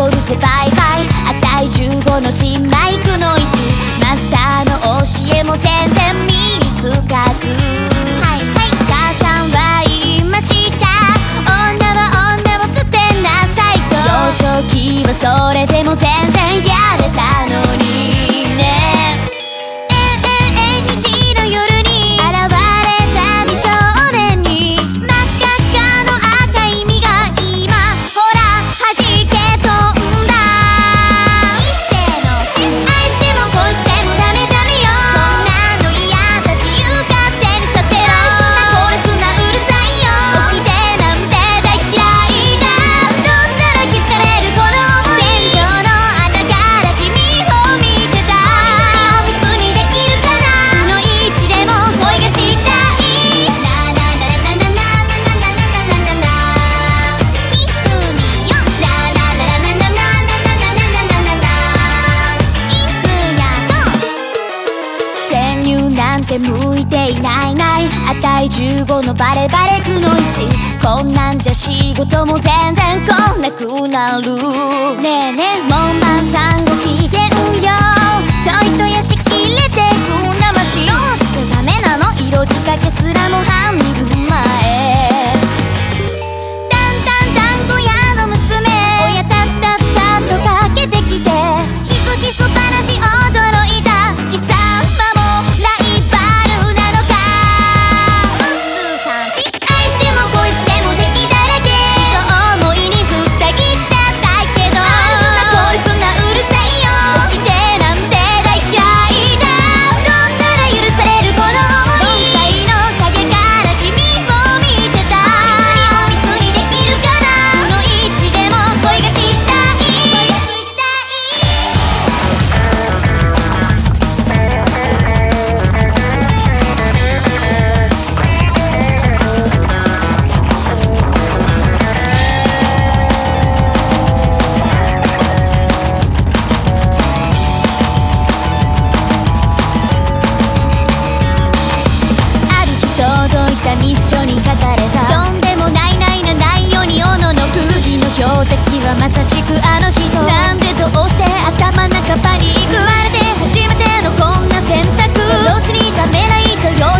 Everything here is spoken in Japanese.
こるイあたい15の新マイクの位置。マスターの教えも全然身につかず。はいはい。母さんは言いました。女は女を捨てなさいと。幼少期はそれでも全然て向いていないない。値15のバレバレくの1こんなんじゃ仕事も全然来なくなる。ねえねえモンマンさん。がしくあの人。なんでどうして頭半ばに食まれて初めてのこんな選択。どうしにためらいとよ